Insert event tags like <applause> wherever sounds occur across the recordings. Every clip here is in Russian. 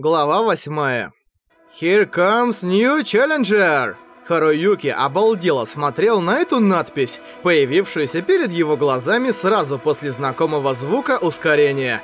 Глава 8. Here comes new challenger. Харуюки обалдело смотрел на эту надпись, появившуюся перед его глазами сразу после знакомого звука ускорения.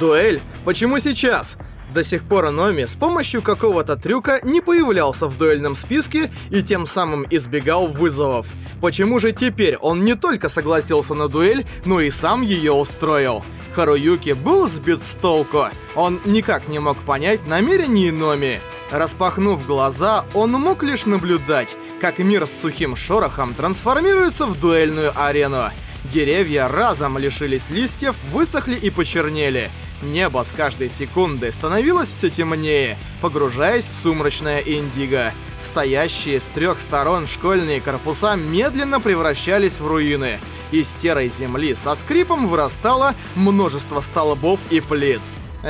Дуэль? Почему сейчас? До сих пор Номи с помощью какого-то трюка не появлялся в дуэльном списке и тем самым избегал вызовов. Почему же теперь он не только согласился на дуэль, но и сам ее устроил? Харуюки был сбит с толку. Он никак не мог понять намерений Номи. Распахнув глаза, он мог лишь наблюдать, как мир с сухим шорохом трансформируется в дуэльную арену. Деревья разом лишились листьев, высохли и почернели. Небо с каждой секундой становилось все темнее, погружаясь в сумрачное индиго. Стоящие с трех сторон школьные корпуса медленно превращались в руины. Из серой земли со скрипом вырастало множество столбов и плит.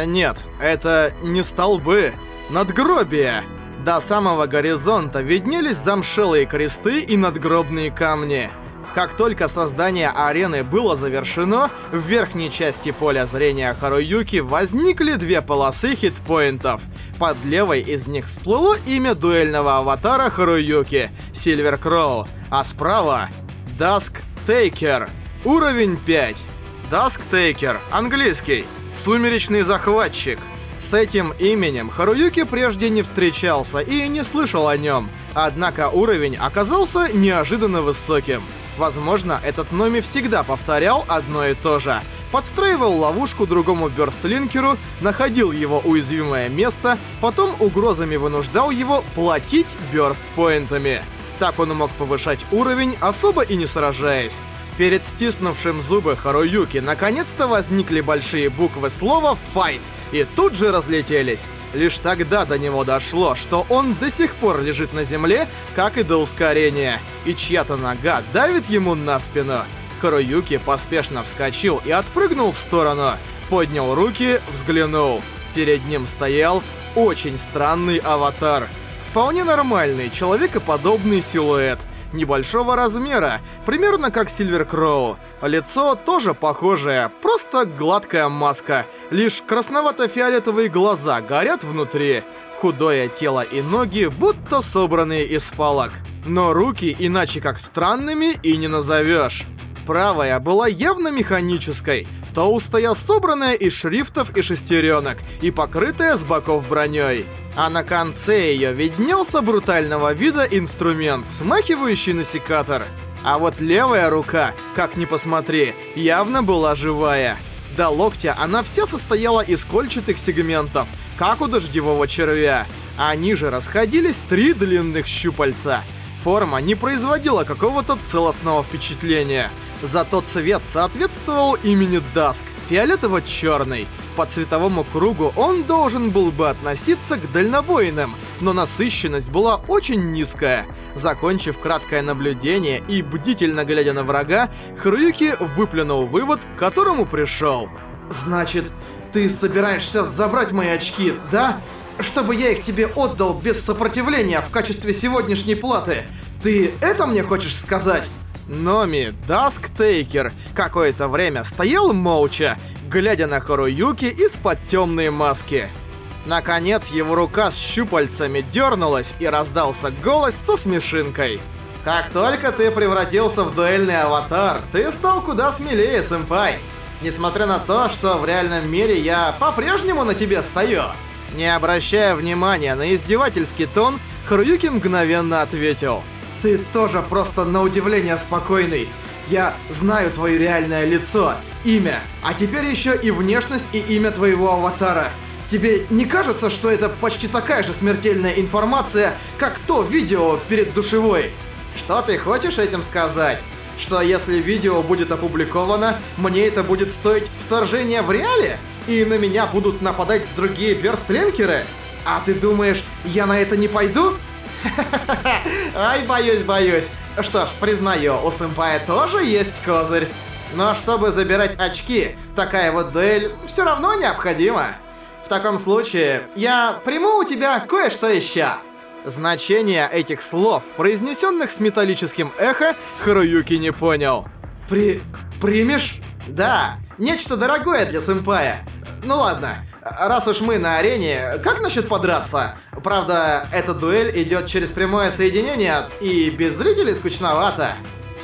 Нет, это не столбы, надгробия. До самого горизонта виднелись замшелые кресты и надгробные камни. Как только создание арены было завершено, в верхней части поля зрения Харуюки возникли две полосы хитпоинтов. Под левой из них всплыло имя дуэльного аватара Харуюки — Сильвер Кроу, а справа — Даск Тейкер, уровень 5. Даск Тейкер, английский, сумеречный захватчик. С этим именем Харуюки прежде не встречался и не слышал о нем, однако уровень оказался неожиданно высоким — Возможно, этот Номи всегда повторял одно и то же. Подстраивал ловушку другому бёрстлинкеру, находил его уязвимое место, потом угрозами вынуждал его платить бёрстпоинтами. Так он мог повышать уровень, особо и не сражаясь. Перед стиснувшим зубы Харуюки наконец-то возникли большие буквы слова «Fight» и тут же разлетелись. Лишь тогда до него дошло, что он до сих пор лежит на земле, как и до ускорения, и чья-то нога давит ему на спину. Харуюки поспешно вскочил и отпрыгнул в сторону, поднял руки, взглянул. Перед ним стоял очень странный аватар. Вполне нормальный, человекоподобный силуэт — небольшого размера, примерно как Сильвер Кроу. Лицо тоже похожее, просто гладкая маска, лишь красновато-фиолетовые глаза горят внутри. Худое тело и ноги будто собранные из палок. Но руки иначе как странными и не назовешь правая была явно механической, толстая, собранная из шрифтов и шестеренок и покрытая с боков броней. А на конце ее виднелся брутального вида инструмент, смахивающий на секатор. А вот левая рука, как ни посмотри, явно была живая. До локтя она вся состояла из кольчатых сегментов, как у дождевого червя. А ниже расходились три длинных щупальца — Форма не производила какого-то целостного впечатления. Зато цвет соответствовал имени Даск — фиолетово-черный. По цветовому кругу он должен был бы относиться к дальнобойным, но насыщенность была очень низкая. Закончив краткое наблюдение и бдительно глядя на врага, Хрюки выплюнул вывод, к которому пришел. «Значит, ты собираешься забрать мои очки, да?» чтобы я их тебе отдал без сопротивления в качестве сегодняшней платы. Ты это мне хочешь сказать?» Номи Дасктейкер какое-то время стоял молча, глядя на Харуюки из-под темной маски. Наконец его рука с щупальцами дернулась и раздался голос со смешинкой. «Как только ты превратился в дуэльный аватар, ты стал куда смелее, сэмпай. Несмотря на то, что в реальном мире я по-прежнему на тебе стою». Не обращая внимания на издевательский тон, Харуюки мгновенно ответил. «Ты тоже просто на удивление спокойный. Я знаю твое реальное лицо, имя, а теперь еще и внешность и имя твоего аватара. Тебе не кажется, что это почти такая же смертельная информация, как то видео перед душевой? Что ты хочешь этим сказать? Что если видео будет опубликовано, мне это будет стоить вторжения в реале? и на меня будут нападать другие бёрстлинкеры? А ты думаешь, я на это не пойду? <laughs> Ай, боюсь, боюсь. Что ж, признаю, у сэмпая тоже есть козырь. Но чтобы забирать очки, такая вот дуэль все равно необходима. В таком случае, я приму у тебя кое-что еще. Значение этих слов, произнесенных с металлическим эхо, Харуюки не понял. При... примешь? Да. Нечто дорогое для сэмпая. Ну ладно, раз уж мы на арене, как насчет подраться? Правда, эта дуэль идет через прямое соединение, и без зрителей скучновато.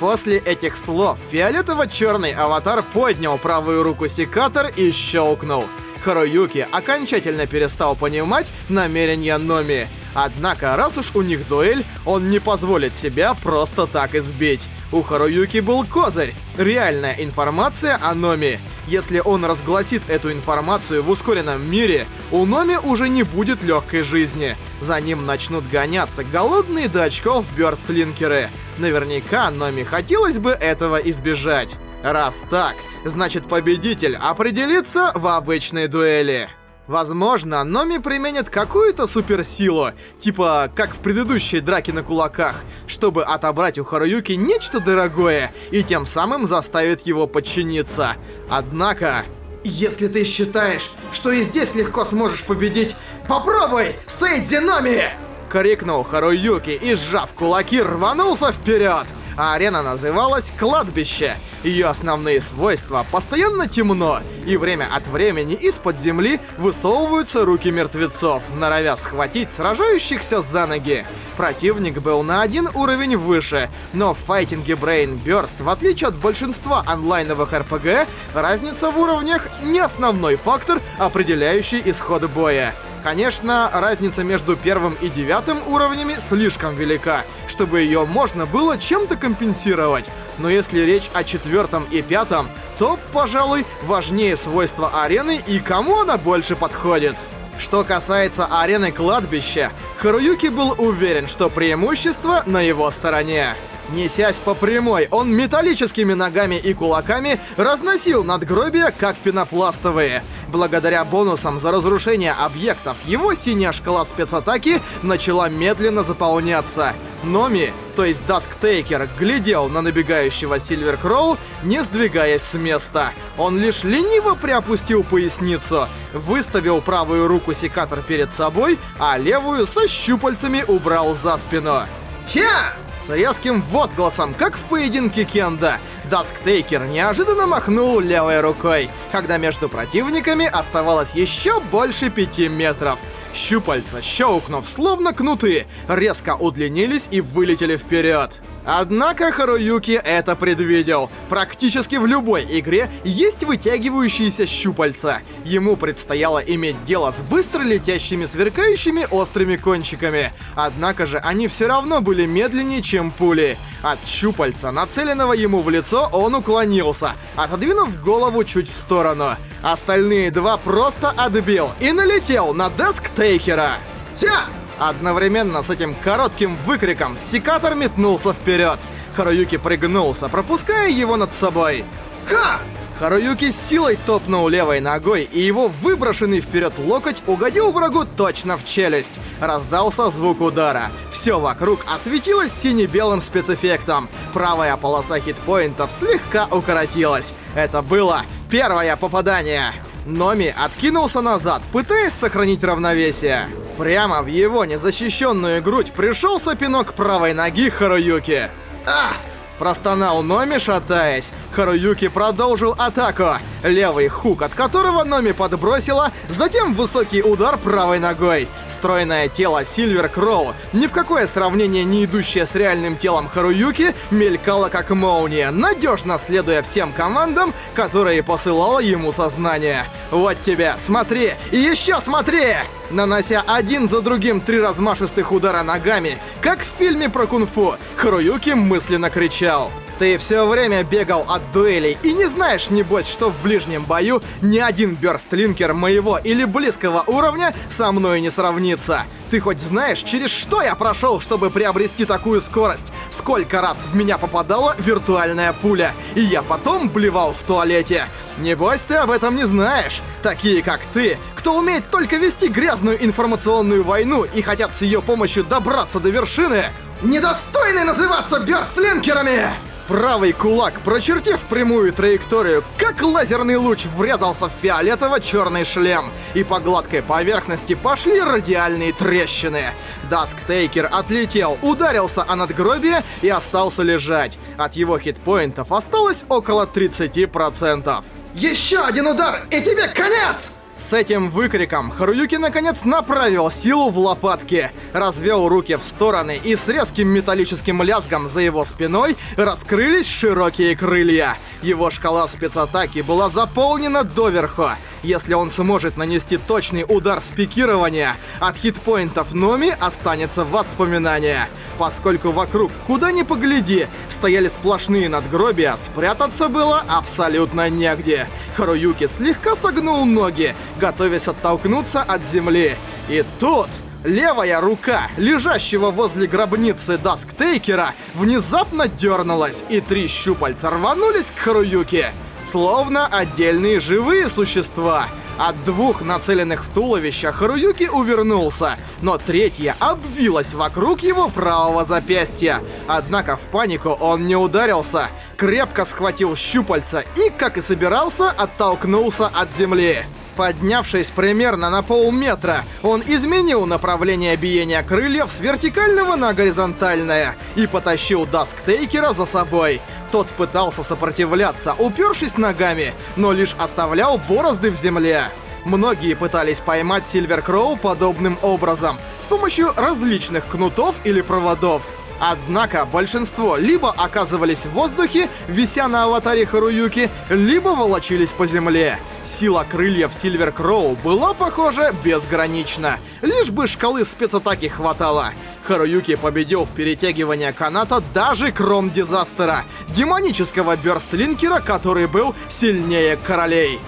После этих слов фиолетово-черный аватар поднял правую руку секатор и щелкнул. Харуюки окончательно перестал понимать намерения Номи. Однако, раз уж у них дуэль, он не позволит себя просто так избить. У Харуюки был козырь. Реальная информация о Номи. Если он разгласит эту информацию в ускоренном мире, у Номи уже не будет легкой жизни. За ним начнут гоняться голодные до очков бёрстлинкеры. Наверняка Номи хотелось бы этого избежать. Раз так, значит победитель определится в обычной дуэли. Возможно, Номи применит какую-то суперсилу, типа как в предыдущей драке на кулаках, чтобы отобрать у Харуюки нечто дорогое и тем самым заставит его подчиниться. Однако... Если ты считаешь, что и здесь легко сможешь победить, попробуй, Сейдзи Номи! Крикнул Харуюки и, сжав кулаки, рванулся вперед! а арена называлась «Кладбище». Ее основные свойства — постоянно темно, и время от времени из-под земли высовываются руки мертвецов, норовя схватить сражающихся за ноги. Противник был на один уровень выше, но в файтинге Brain Burst, в отличие от большинства онлайновых RPG, разница в уровнях не основной фактор, определяющий исход боя. Конечно, разница между первым и девятым уровнями слишком велика, чтобы ее можно было чем-то компенсировать. Но если речь о четвертом и пятом, то, пожалуй, важнее свойства арены и кому она больше подходит. Что касается арены кладбища, Харуюки был уверен, что преимущество на его стороне. Несясь по прямой, он металлическими ногами и кулаками разносил надгробия, как пенопластовые. Благодаря бонусам за разрушение объектов, его синяя шкала спецатаки начала медленно заполняться. Номи, то есть Дасктейкер, глядел на набегающего Сильвер Кроу, не сдвигаясь с места. Он лишь лениво приопустил поясницу, выставил правую руку секатор перед собой, а левую со щупальцами убрал за спину. «Ща!» с резким возгласом, как в поединке кендо. Дасктейкер неожиданно махнул левой рукой, когда между противниками оставалось еще больше пяти метров. Щупальца, щелкнув словно кнуты, резко удлинились и вылетели вперед. Однако Харуюки это предвидел. Практически в любой игре есть вытягивающиеся щупальца. Ему предстояло иметь дело с быстро летящими сверкающими острыми кончиками. Однако же они все равно были медленнее, чем пули. От щупальца, нацеленного ему в лицо, он уклонился, отодвинув голову чуть в сторону. Остальные два просто отбил и налетел на десктейкера. Тя! Одновременно с этим коротким выкриком секатор метнулся вперед. Харуюки прыгнулся, пропуская его над собой. Ха! Харуюки силой топнул левой ногой, и его выброшенный вперед локоть угодил врагу точно в челюсть. Раздался звук удара. Все вокруг осветилось сине-белым спецэффектом. Правая полоса хитпоинтов слегка укоротилась. Это было первое попадание. Номи откинулся назад, пытаясь сохранить равновесие. Прямо в его незащищенную грудь пришелся пинок правой ноги Харуюки. Ах! Простонал Номи, шатаясь. Харуюки продолжил атаку. Левый хук, от которого Номи подбросила, затем высокий удар правой ногой стройное тело Сильвер Кроу, ни в какое сравнение не идущее с реальным телом Харуюки, мелькало как молния, надежно следуя всем командам, которые посылало ему сознание. Вот тебе, смотри, и еще смотри! Нанося один за другим три размашистых удара ногами, как в фильме про кунг-фу, Харуюки мысленно кричал. Ты все время бегал от дуэлей и не знаешь, небось, что в ближнем бою ни один бёрстлинкер моего или близкого уровня со мной не сравнится. Ты хоть знаешь, через что я прошел, чтобы приобрести такую скорость? Сколько раз в меня попадала виртуальная пуля, и я потом блевал в туалете? Небось, ты об этом не знаешь. Такие, как ты, кто умеет только вести грязную информационную войну и хотят с ее помощью добраться до вершины, недостойны называться бёрстлинкерами! Правый кулак, прочертив прямую траекторию, как лазерный луч врезался в фиолетово-черный шлем, и по гладкой поверхности пошли радиальные трещины. Дасктейкер отлетел, ударился о надгробие и остался лежать. От его хитпоинтов осталось около 30%. Еще один удар, и тебе конец! С этим выкриком Харуюки наконец направил силу в лопатки, развел руки в стороны и с резким металлическим лязгом за его спиной раскрылись широкие крылья. Его шкала спецатаки была заполнена доверху, если он сможет нанести точный удар с пикирования, от хитпоинтов Номи останется воспоминание. Поскольку вокруг, куда ни погляди, стояли сплошные надгробия, спрятаться было абсолютно негде. Харуюки слегка согнул ноги, готовясь оттолкнуться от земли. И тут... Левая рука, лежащего возле гробницы Дасктейкера, внезапно дернулась, и три щупальца рванулись к Харуюке словно отдельные живые существа. От двух нацеленных в туловище Харуюки увернулся, но третья обвилась вокруг его правого запястья. Однако в панику он не ударился, крепко схватил щупальца и, как и собирался, оттолкнулся от земли. Поднявшись примерно на полметра, он изменил направление биения крыльев с вертикального на горизонтальное и потащил Дасктейкера за собой. Тот пытался сопротивляться, упершись ногами, но лишь оставлял борозды в земле. Многие пытались поймать Сильвер Кроу подобным образом, с помощью различных кнутов или проводов. Однако большинство либо оказывались в воздухе, вися на аватаре Харуюки, либо волочились по земле. Сила крыльев Сильвер Кроу была, похоже, безгранична. Лишь бы шкалы спецатаки хватало. Харуюки победил в перетягивании каната даже кром дизастера, демонического бёрстлинкера, который был сильнее королей.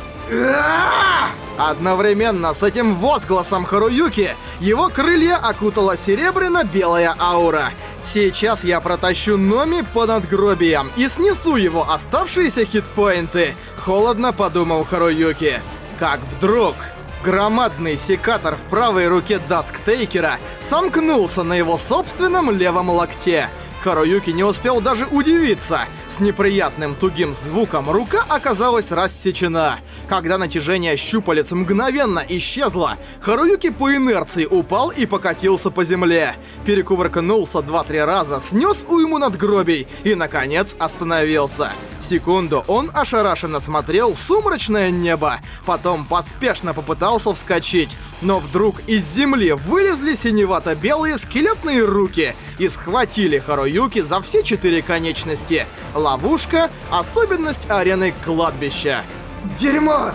Одновременно с этим возгласом Харуюки его крылья окутала серебряно-белая аура. Сейчас я протащу Номи по надгробиям и снесу его оставшиеся хитпоинты, холодно подумал Харуюки. Как вдруг... Громадный секатор в правой руке Дасктейкера сомкнулся на его собственном левом локте. Харуюки не успел даже удивиться. С неприятным тугим звуком рука оказалась рассечена. Когда натяжение щупалец мгновенно исчезло, Харуюки по инерции упал и покатился по земле. Перекувыркнулся два-три раза, снес уйму надгробий и, наконец, остановился. Секунду он ошарашенно смотрел в сумрачное небо, потом поспешно попытался вскочить, но вдруг из земли вылезли синевато-белые скелетные руки и схватили Харуюки за все четыре конечности. Ловушка — особенность арены кладбища. «Дерьмо!»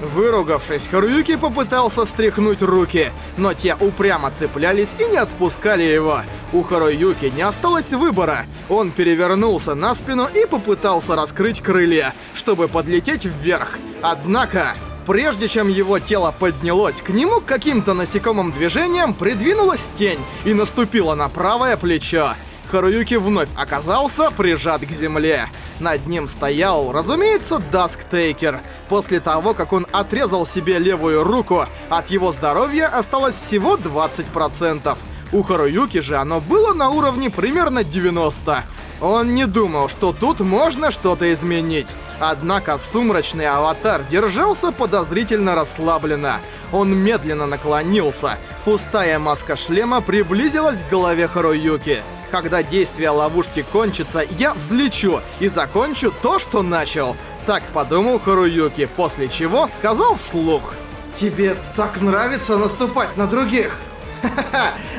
Выругавшись, Харуюки попытался стряхнуть руки, но те упрямо цеплялись и не отпускали его. У Харуюки не осталось выбора. Он перевернулся на спину и попытался раскрыть крылья, чтобы подлететь вверх. Однако... Прежде чем его тело поднялось, к нему каким-то насекомым движением придвинулась тень и наступила на правое плечо. Харуюки вновь оказался прижат к земле. Над ним стоял, разумеется, Дасктейкер. После того, как он отрезал себе левую руку, от его здоровья осталось всего 20%. У Харуюки же оно было на уровне примерно 90. Он не думал, что тут можно что-то изменить. Однако сумрачный аватар держался подозрительно расслабленно. Он медленно наклонился. Пустая маска шлема приблизилась к голове Харуюки. Когда действие ловушки кончится, я взлечу и закончу то, что начал. Так подумал Харуюки, после чего сказал вслух. Тебе так нравится наступать на других. <laughs>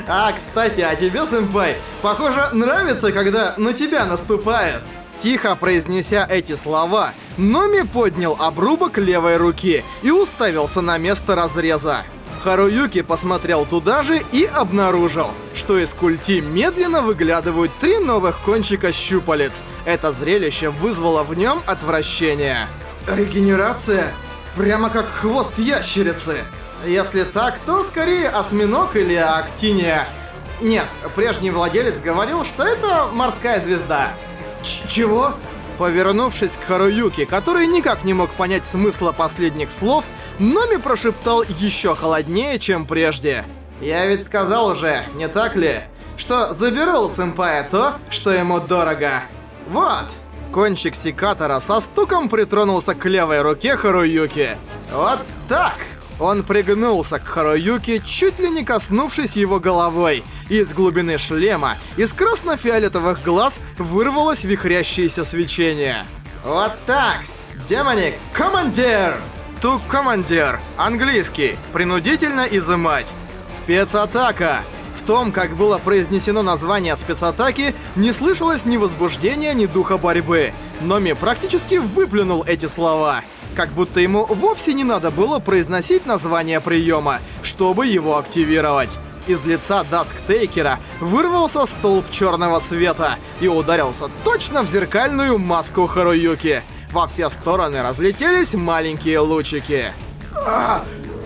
А, кстати, а тебе, сэмпай, похоже, нравится, когда на тебя наступают. Тихо произнеся эти слова, Номи поднял обрубок левой руки и уставился на место разреза. Харуюки посмотрел туда же и обнаружил, что из культи медленно выглядывают три новых кончика щупалец. Это зрелище вызвало в нем отвращение. Регенерация? Прямо как хвост ящерицы. Если так, то скорее осьминог или актиния. Нет, прежний владелец говорил, что это морская звезда. Ч чего? Повернувшись к Харуюке, который никак не мог понять смысла последних слов, Номи прошептал еще холоднее, чем прежде. «Я ведь сказал уже, не так ли, что заберу у сэмпая то, что ему дорого. Вот!» Кончик секатора со стуком притронулся к левой руке Харуюки. «Вот так!» Он пригнулся к Харуюке, чуть ли не коснувшись его головой. Из глубины шлема, из красно-фиолетовых глаз вырвалось вихрящееся свечение. «Вот так! Демоник, командир!» Тук командир. Английский. Принудительно изымать. Спецатака. В том, как было произнесено название спецатаки, не слышалось ни возбуждения, ни духа борьбы. Номи практически выплюнул эти слова. Как будто ему вовсе не надо было произносить название приема, чтобы его активировать. Из лица Дасктейкера вырвался столб черного света и ударился точно в зеркальную маску Харуюки. Во все стороны разлетелись маленькие лучики. А!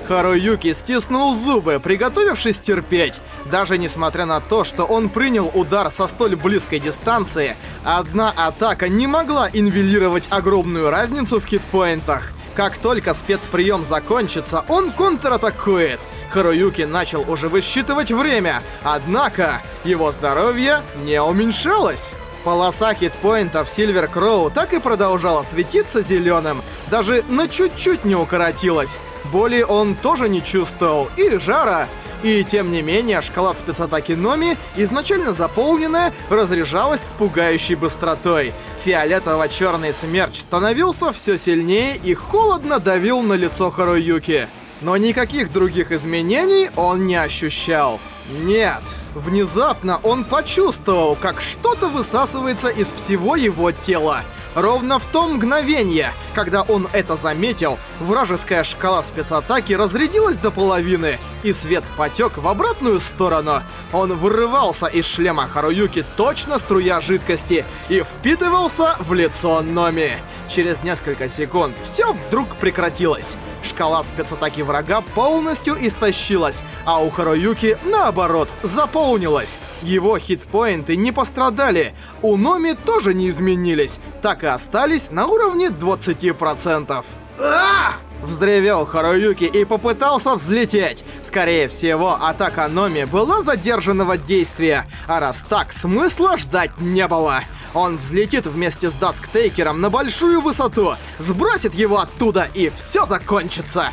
Харуюки стиснул зубы, приготовившись терпеть. Даже несмотря на то, что он принял удар со столь близкой дистанции, одна атака не могла инвелировать огромную разницу в хитпоинтах. Как только спецприем закончится, он контратакует. Харуюки начал уже высчитывать время, однако его здоровье не уменьшалось. Полоса хитпоинтов Silver Crow так и продолжала светиться зеленым, даже на чуть-чуть не укоротилась. Боли он тоже не чувствовал, и жара. И тем не менее, шкала спецатаки Номи, изначально заполненная, разряжалась с пугающей быстротой. Фиолетово-черный смерч становился все сильнее и холодно давил на лицо Харуюки. Но никаких других изменений он не ощущал. Нет, внезапно он почувствовал, как что-то высасывается из всего его тела. Ровно в том мгновение, когда он это заметил, вражеская шкала спецатаки разрядилась до половины — и свет потек в обратную сторону. Он вырывался из шлема Харуюки точно струя жидкости и впитывался в лицо Номи. Через несколько секунд все вдруг прекратилось. Шкала спецатаки врага полностью истощилась, а у Харуюки, наоборот, заполнилась. Его хитпоинты не пострадали, у Номи тоже не изменились, так и остались на уровне 20%. А! Взревел Харуюки и попытался взлететь. Скорее всего, атака Номи была задержанного действия, а раз так, смысла ждать не было. Он взлетит вместе с Дасктейкером на большую высоту, сбросит его оттуда и все закончится.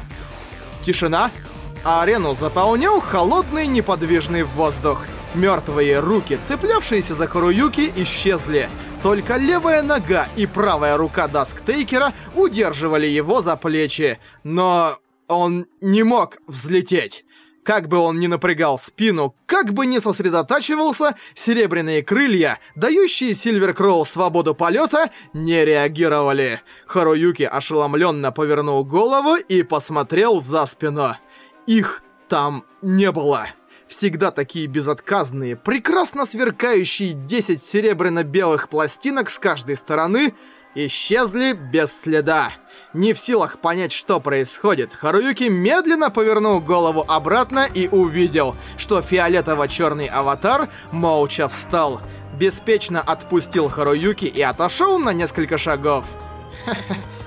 Тишина. А арену заполнил холодный неподвижный воздух. Мертвые руки, цеплявшиеся за Харуюки, исчезли только левая нога и правая рука Дасктейкера удерживали его за плечи. Но он не мог взлететь. Как бы он ни напрягал спину, как бы ни сосредотачивался, серебряные крылья, дающие Сильвер Кроу свободу полета, не реагировали. Харуюки ошеломленно повернул голову и посмотрел за спину. Их там не было. Всегда такие безотказные, прекрасно сверкающие 10 серебряно-белых пластинок с каждой стороны исчезли без следа. Не в силах понять, что происходит, Харуюки медленно повернул голову обратно и увидел, что фиолетово-черный аватар молча встал. Беспечно отпустил Харуюки и отошел на несколько шагов.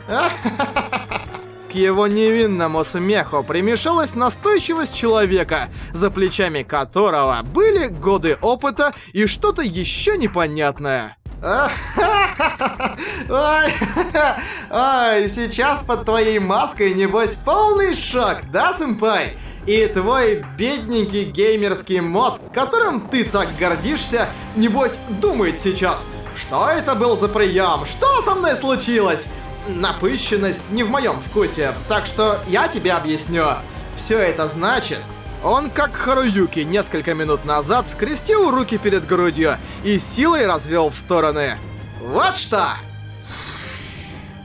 Ха-ха-ха. <laughs> его невинному смеху примешалась настойчивость человека, за плечами которого были годы опыта и что-то еще непонятное. <laughs> Ой, <laughs> ой, сейчас под твоей маской, небось, полный шок, да, сэмпай? И твой бедненький геймерский мозг, которым ты так гордишься, небось, думает сейчас, что это был за прием, что со мной случилось? напыщенность не в моем вкусе, так что я тебе объясню. Все это значит... Он, как Харуюки, несколько минут назад скрестил руки перед грудью и силой развел в стороны. Вот что!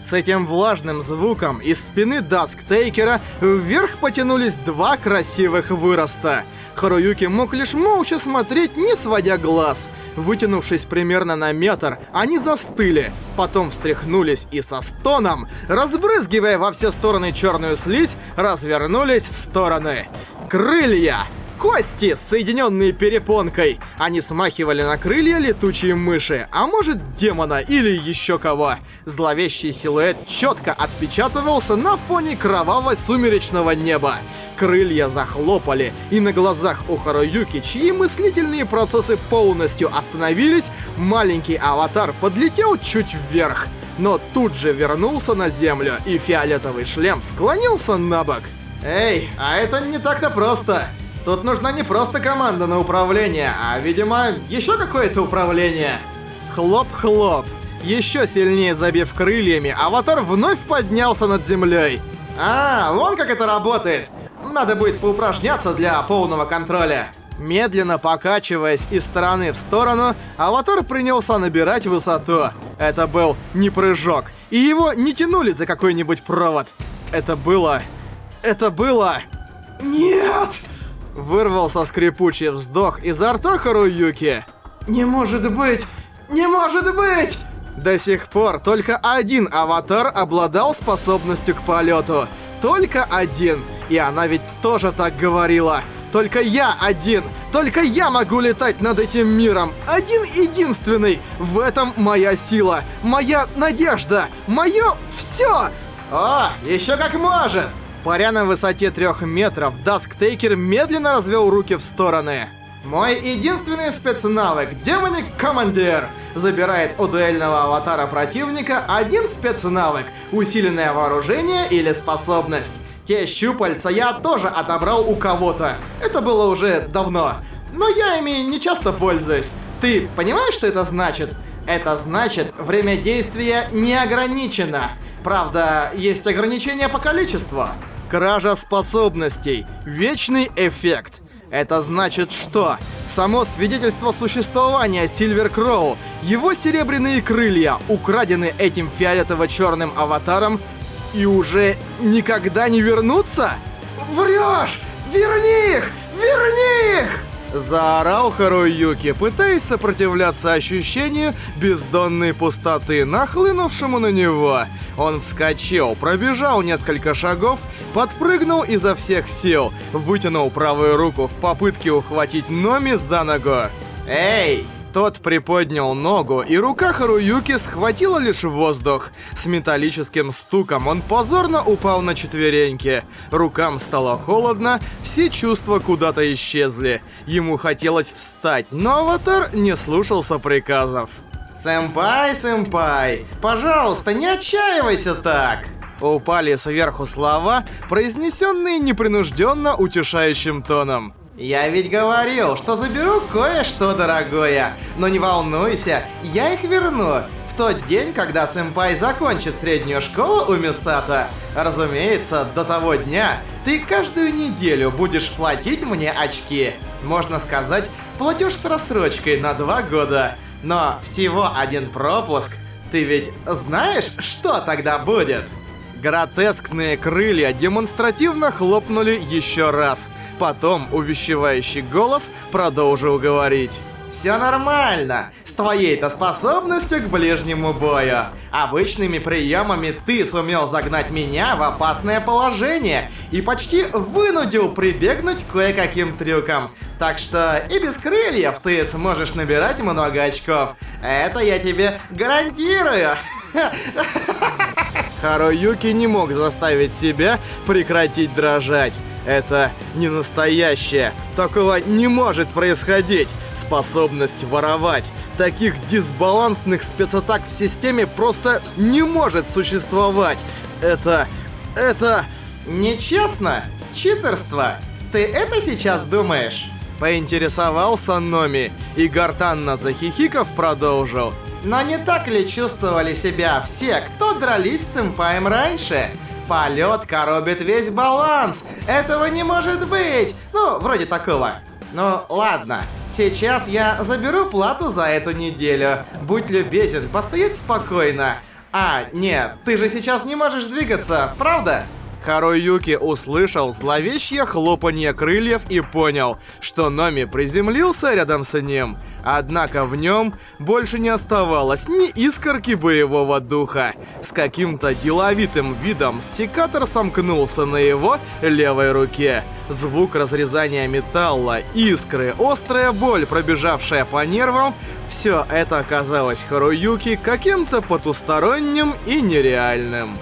С этим влажным звуком из спины Дасктейкера вверх потянулись два красивых выроста — Харуюки мог лишь молча смотреть, не сводя глаз. Вытянувшись примерно на метр, они застыли, потом встряхнулись и со стоном, разбрызгивая во все стороны черную слизь, развернулись в стороны. Крылья! Кости, соединенные перепонкой. Они смахивали на крылья летучие мыши, а может демона или еще кого. Зловещий силуэт четко отпечатывался на фоне кроваво-сумеречного неба. Крылья захлопали, и на глазах у Харуюки, чьи мыслительные процессы полностью остановились, маленький аватар подлетел чуть вверх. Но тут же вернулся на землю, и фиолетовый шлем склонился на бок. Эй, а это не так-то просто. Тут нужна не просто команда на управление, а, видимо, еще какое-то управление. Хлоп-хлоп. Еще сильнее забив крыльями, аватар вновь поднялся над землей. А, вон как это работает. Надо будет поупражняться для полного контроля. Медленно покачиваясь из стороны в сторону, аватар принялся набирать высоту. Это был не прыжок, и его не тянули за какой-нибудь провод. Это было... Это было... Нет! Вырвался скрипучий вздох изо рта Харуюки. «Не может быть! Не может быть!» До сих пор только один аватар обладал способностью к полету. Только один. И она ведь тоже так говорила. Только я один. Только я могу летать над этим миром. Один единственный. В этом моя сила. Моя надежда. Мое все. О, а, еще как может. Паря на высоте трех метров, Дасктейкер медленно развел руки в стороны. Мой единственный спецнавык, Demonic Commandeer, забирает у дуэльного аватара противника один спецнавык, усиленное вооружение или способность. Те щупальца я тоже отобрал у кого-то. Это было уже давно. Но я ими не часто пользуюсь. Ты понимаешь, что это значит? Это значит, время действия не ограничено. Правда, есть ограничения по количеству. Кража способностей. Вечный эффект. Это значит что? Само свидетельство существования Сильвер Кроу, его серебряные крылья, украдены этим фиолетово-черным аватаром и уже никогда не вернутся? Врешь! Верни их! Верни их! Заорал Харуюки, пытаясь сопротивляться ощущению бездонной пустоты, нахлынувшему на него. Он вскочил, пробежал несколько шагов, подпрыгнул изо всех сил, вытянул правую руку в попытке ухватить Номи за ногу. «Эй!» Тот приподнял ногу, и рука Харуюки схватила лишь воздух. С металлическим стуком он позорно упал на четвереньки. Рукам стало холодно, все чувства куда-то исчезли. Ему хотелось встать, но аватар не слушался приказов. «Сэмпай, сэмпай, пожалуйста, не отчаивайся так!» Упали сверху слова, произнесенные непринужденно утешающим тоном. Я ведь говорил, что заберу кое-что дорогое. Но не волнуйся, я их верну. В тот день, когда сэмпай закончит среднюю школу у Мисата. Разумеется, до того дня ты каждую неделю будешь платить мне очки. Можно сказать, платеж с рассрочкой на два года. Но всего один пропуск. Ты ведь знаешь, что тогда будет? Гротескные крылья демонстративно хлопнули еще раз – Потом увещевающий голос продолжил говорить. «Все нормально. С твоей-то способностью к ближнему бою. Обычными приемами ты сумел загнать меня в опасное положение и почти вынудил прибегнуть кое-каким трюкам. Так что и без крыльев ты сможешь набирать много очков. Это я тебе гарантирую!» <laughs> Харуюки не мог заставить себя прекратить дрожать. Это не настоящее. Такого не может происходить. Способность воровать. Таких дисбалансных спецатак в системе просто не может существовать. Это... это... Нечестно? Читерство? Ты это сейчас думаешь? Поинтересовался Номи, и гортанно захихиков продолжил. Но не так ли чувствовали себя все, кто дрались с сэмпаем раньше? полет коробит весь баланс. Этого не может быть. Ну, вроде такого. Ну, ладно. Сейчас я заберу плату за эту неделю. Будь любезен, постоять спокойно. А, нет, ты же сейчас не можешь двигаться, правда? Харуюки услышал зловещее хлопанье крыльев и понял, что Номи приземлился рядом с ним. Однако в нем больше не оставалось ни искорки боевого духа. С каким-то деловитым видом секатор сомкнулся на его левой руке. Звук разрезания металла, искры, острая боль, пробежавшая по нервам — все это оказалось Харуюки каким-то потусторонним и нереальным.